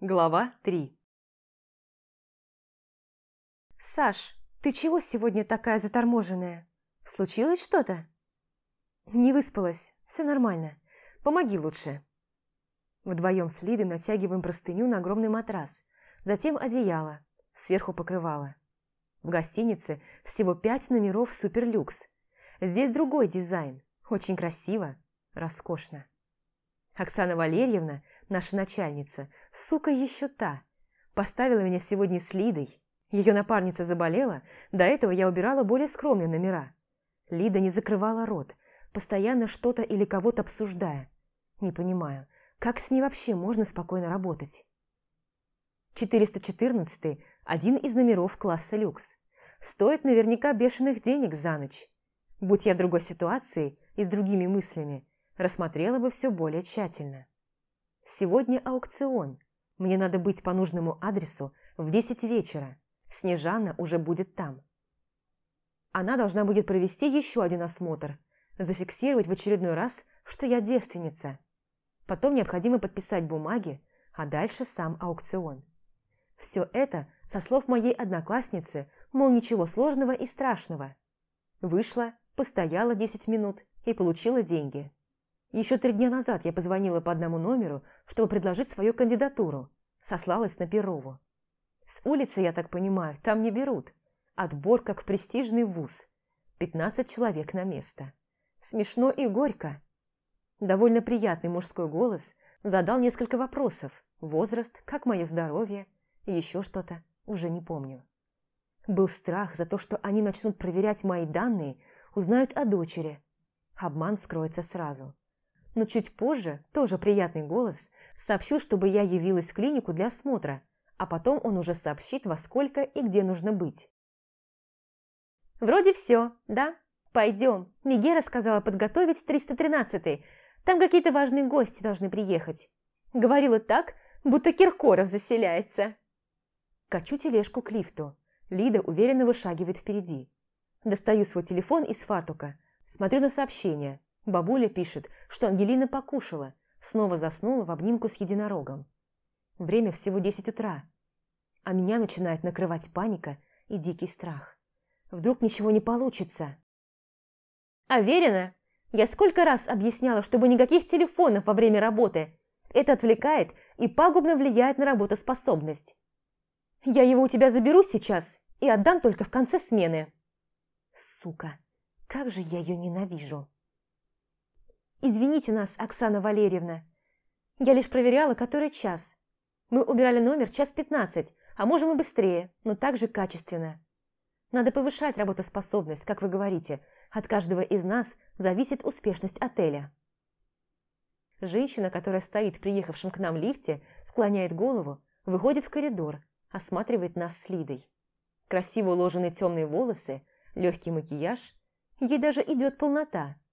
Глава 3 «Саш, ты чего сегодня такая заторможенная? Случилось что-то?» «Не выспалась, все нормально. Помоги лучше». Вдвоем с Лидой натягиваем простыню на огромный матрас, затем одеяло, сверху покрывало. В гостинице всего пять номеров суперлюкс. Здесь другой дизайн, очень красиво, роскошно. Оксана Валерьевна – наша начальница, сука еще та. Поставила меня сегодня с Лидой. Ее напарница заболела, до этого я убирала более скромные номера. Лида не закрывала рот, постоянно что-то или кого-то обсуждая. Не понимаю, как с ней вообще можно спокойно работать? 414 – один из номеров класса люкс. Стоит наверняка бешеных денег за ночь. Будь я в другой ситуации и с другими мыслями, рассмотрела бы все более тщательно. Сегодня аукцион. Мне надо быть по нужному адресу в 10 вечера. Снежана уже будет там. Она должна будет провести еще один осмотр, зафиксировать в очередной раз, что я девственница. Потом необходимо подписать бумаги, а дальше сам аукцион. Все это со слов моей одноклассницы, мол, ничего сложного и страшного. Вышла, постояла 10 минут и получила деньги. Еще три дня назад я позвонила по одному номеру, чтобы предложить свою кандидатуру. Сослалась на Перову. С улицы, я так понимаю, там не берут. Отбор как в престижный вуз. 15 человек на место. Смешно и горько. Довольно приятный мужской голос задал несколько вопросов. Возраст, как мое здоровье, еще что-то, уже не помню. Был страх за то, что они начнут проверять мои данные, узнают о дочери. Обман вскроется сразу но чуть позже, тоже приятный голос, сообщил, чтобы я явилась в клинику для осмотра, а потом он уже сообщит, во сколько и где нужно быть. «Вроде все, да? Пойдем. Мигера сказала подготовить 313-й. Там какие-то важные гости должны приехать. Говорила так, будто Киркоров заселяется». Качу тележку к лифту. Лида уверенно вышагивает впереди. Достаю свой телефон из фартука. Смотрю на сообщение. Бабуля пишет, что Ангелина покушала, снова заснула в обнимку с единорогом. Время всего десять утра, а меня начинает накрывать паника и дикий страх. Вдруг ничего не получится. Аверина, я сколько раз объясняла, чтобы никаких телефонов во время работы. Это отвлекает и пагубно влияет на работоспособность. Я его у тебя заберу сейчас и отдам только в конце смены. Сука, как же я ее ненавижу. «Извините нас, Оксана Валерьевна. Я лишь проверяла, который час. Мы убирали номер час пятнадцать, а можем и быстрее, но также качественно. Надо повышать работоспособность, как вы говорите. От каждого из нас зависит успешность отеля». Женщина, которая стоит в приехавшем к нам лифте, склоняет голову, выходит в коридор, осматривает нас с Лидой. Красиво уложенные темные волосы, легкий макияж, ей даже идет полнота –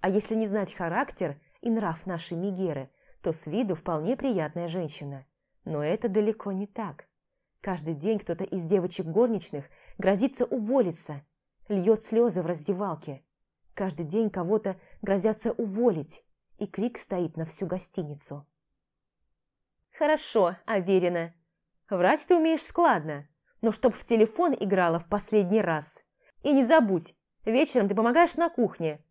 а если не знать характер и нрав нашей Мигеры, то с виду вполне приятная женщина. Но это далеко не так. Каждый день кто-то из девочек горничных грозится уволиться, льет слезы в раздевалке. Каждый день кого-то грозятся уволить, и крик стоит на всю гостиницу. «Хорошо, Аверина. Врать ты умеешь складно, но чтоб в телефон играла в последний раз. И не забудь, вечером ты помогаешь на кухне,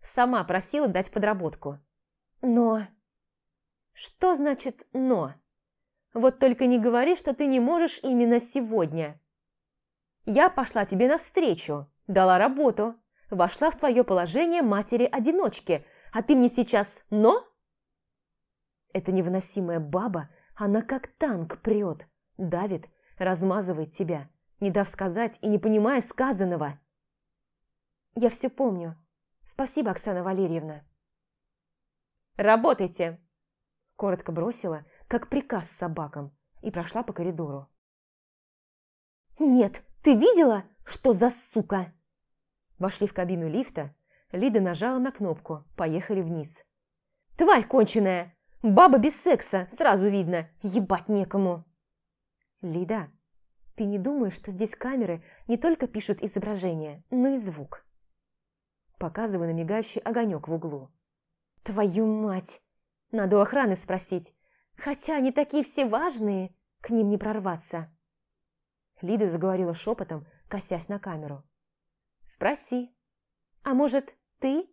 Сама просила дать подработку. Но... Что значит «но»? Вот только не говори, что ты не можешь именно сегодня. Я пошла тебе навстречу, дала работу, вошла в твое положение матери-одиночки, а ты мне сейчас «но»? Эта невыносимая баба, она как танк прет, давит, размазывает тебя, не дав сказать и не понимая сказанного. Я все помню, Спасибо, Оксана Валерьевна. «Работайте!» Коротко бросила, как приказ собакам, и прошла по коридору. «Нет, ты видела, что за сука?» Вошли в кабину лифта, Лида нажала на кнопку, поехали вниз. «Тварь конченая! Баба без секса, сразу видно, ебать некому!» «Лида, ты не думаешь, что здесь камеры не только пишут изображение, но и звук?» Показываю на мигающий огонек в углу. «Твою мать! Надо у охраны спросить. Хотя они такие все важные, к ним не прорваться. Лида заговорила шепотом, косясь на камеру. «Спроси. А может, ты?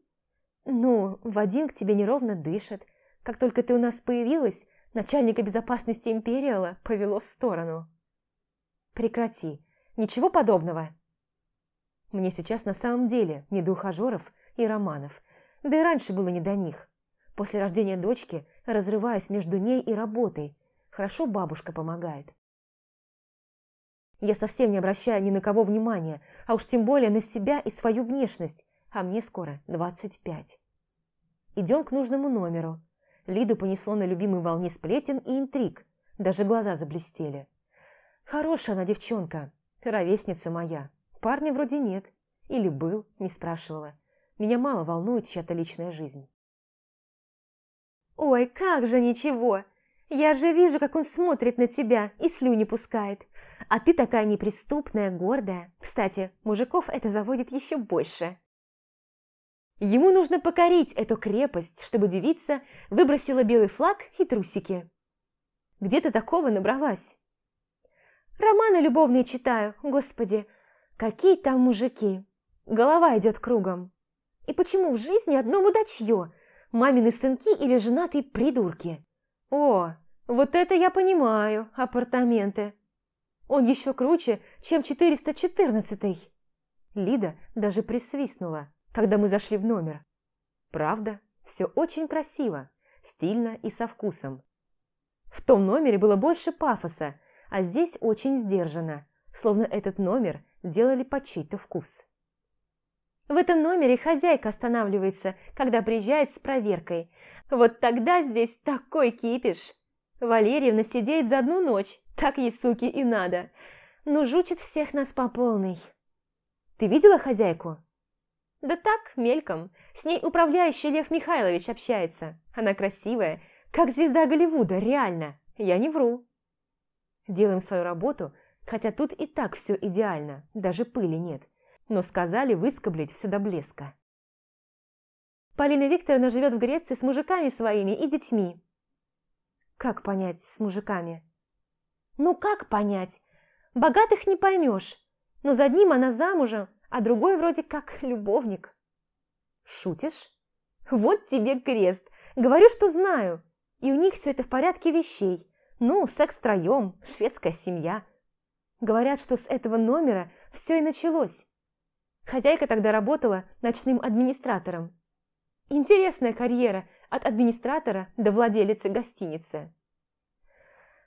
Ну, Вадим к тебе неровно дышит. Как только ты у нас появилась, начальника безопасности Империала повело в сторону». «Прекрати. Ничего подобного». Мне сейчас на самом деле не до ухажеров и романов, да и раньше было не до них. После рождения дочки разрываюсь между ней и работой. Хорошо бабушка помогает. Я совсем не обращаю ни на кого внимания, а уж тем более на себя и свою внешность, а мне скоро 25. Идем к нужному номеру. Лиду понесло на любимой волне сплетен и интриг, даже глаза заблестели. Хорошая она девчонка, ровесница моя. Парня вроде нет. Или был, не спрашивала. Меня мало волнует чья-то личная жизнь. «Ой, как же ничего! Я же вижу, как он смотрит на тебя и слюни пускает. А ты такая неприступная, гордая. Кстати, мужиков это заводит еще больше». Ему нужно покорить эту крепость, чтобы девица выбросила белый флаг и трусики. Где ты такого набралась? Романы любовные читаю, господи. Какие там мужики. Голова идет кругом. И почему в жизни одно мудачье – мамины сынки или женатые придурки. О, вот это я понимаю, апартаменты. Он еще круче, чем 414-й. Лида даже присвистнула, когда мы зашли в номер. Правда, все очень красиво, стильно и со вкусом. В том номере было больше пафоса, а здесь очень сдержанно, словно этот номер делали под чей-то вкус. В этом номере хозяйка останавливается, когда приезжает с проверкой. Вот тогда здесь такой кипиш. Валерьевна сидеет за одну ночь, так ей, суки, и надо. Ну, жучит всех нас по полной. Ты видела хозяйку? Да так, мельком. С ней управляющий Лев Михайлович общается. Она красивая, как звезда Голливуда, реально. Я не вру. Делаем свою работу, хотя тут и так все идеально, даже пыли нет но сказали выскоблить все до блеска. Полина Викторовна живет в Греции с мужиками своими и детьми. Как понять с мужиками? Ну как понять? Богатых не поймешь, но за одним она замужем, а другой вроде как любовник. Шутишь? Вот тебе крест. Говорю, что знаю. И у них все это в порядке вещей. Ну, секс втроем, шведская семья. Говорят, что с этого номера все и началось. Хозяйка тогда работала ночным администратором. Интересная карьера от администратора до владелицы гостиницы.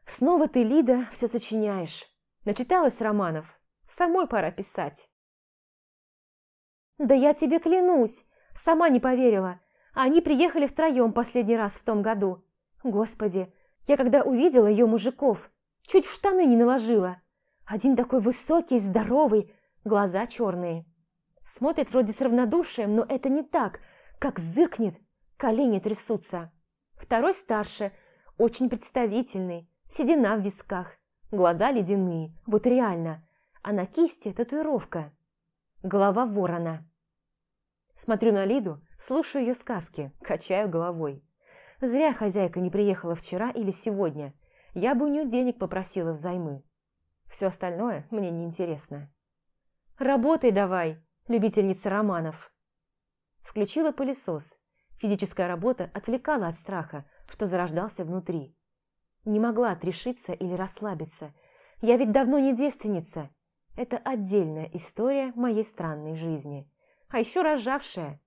Снова ты, Лида, все сочиняешь. Начиталась романов. Самой пора писать. Да я тебе клянусь, сама не поверила. Они приехали втроем последний раз в том году. Господи, я когда увидела ее мужиков, чуть в штаны не наложила. Один такой высокий, здоровый, глаза черные. Смотрит вроде с равнодушием, но это не так. Как зыркнет, колени трясутся. Второй старше, очень представительный, седина в висках, глаза ледяные, вот реально. А на кисти татуировка. Голова ворона. Смотрю на Лиду, слушаю ее сказки, качаю головой. Зря хозяйка не приехала вчера или сегодня. Я бы у нее денег попросила взаймы. Все остальное мне неинтересно. «Работай давай!» любительница романов. Включила пылесос. Физическая работа отвлекала от страха, что зарождался внутри. Не могла отрешиться или расслабиться. Я ведь давно не девственница. Это отдельная история моей странной жизни. А еще рожавшая.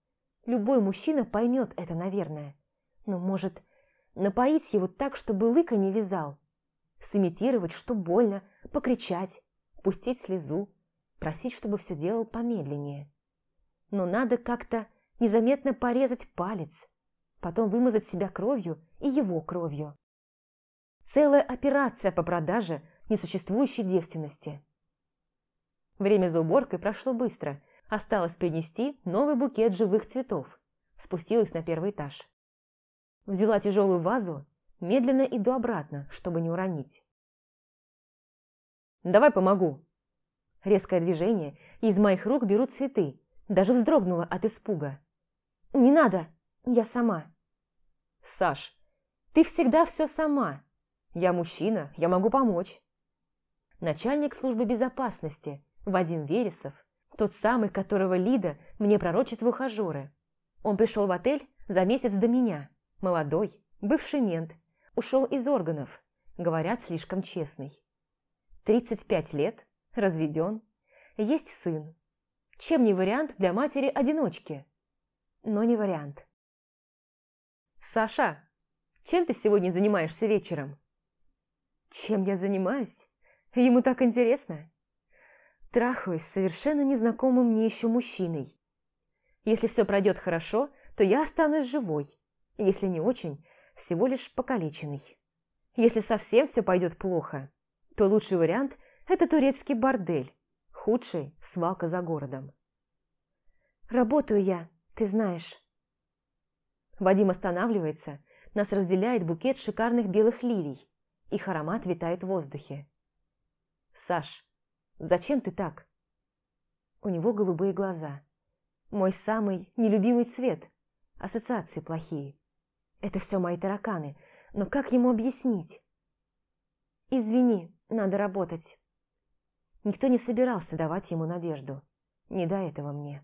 Любой мужчина поймет это, наверное. Но, может, напоить его так, чтобы лыка не вязал. Сымитировать, что больно, покричать, пустить слезу, просить, чтобы все делал помедленнее. Но надо как-то незаметно порезать палец, потом вымазать себя кровью и его кровью. Целая операция по продаже несуществующей девственности. Время за уборкой прошло быстро. Осталось принести новый букет живых цветов. Спустилась на первый этаж. Взяла тяжелую вазу, медленно иду обратно, чтобы не уронить. «Давай помогу», Резкое движение, и из моих рук берут цветы. Даже вздрогнула от испуга. «Не надо, я сама». «Саш, Ты всегда все сама. Я мужчина, я могу помочь. Начальник службы безопасности, Вадим Вересов, тот самый, которого Лида мне пророчит в ухажеры. Он пришел в отель за месяц до меня. Молодой, бывший мент. Ушел из органов. Говорят, слишком честный. 35 лет, разведен, есть сын. Чем не вариант для матери-одиночки? Но не вариант. «Саша, чем ты сегодня занимаешься вечером?» «Чем я занимаюсь? Ему так интересно?» Трахаюсь с совершенно незнакомым мне еще мужчиной. Если все пройдет хорошо, то я останусь живой. Если не очень, всего лишь покалеченный. Если совсем все пойдет плохо, то лучший вариант – это турецкий бордель, худший – свалка за городом. «Работаю я, ты знаешь». Вадим останавливается, нас разделяет букет шикарных белых лилий, их аромат витает в воздухе. «Саш, зачем ты так?» У него голубые глаза. Мой самый нелюбимый цвет. Ассоциации плохие. Это все мои тараканы, но как ему объяснить? «Извини, надо работать». Никто не собирался давать ему надежду. Не до этого мне.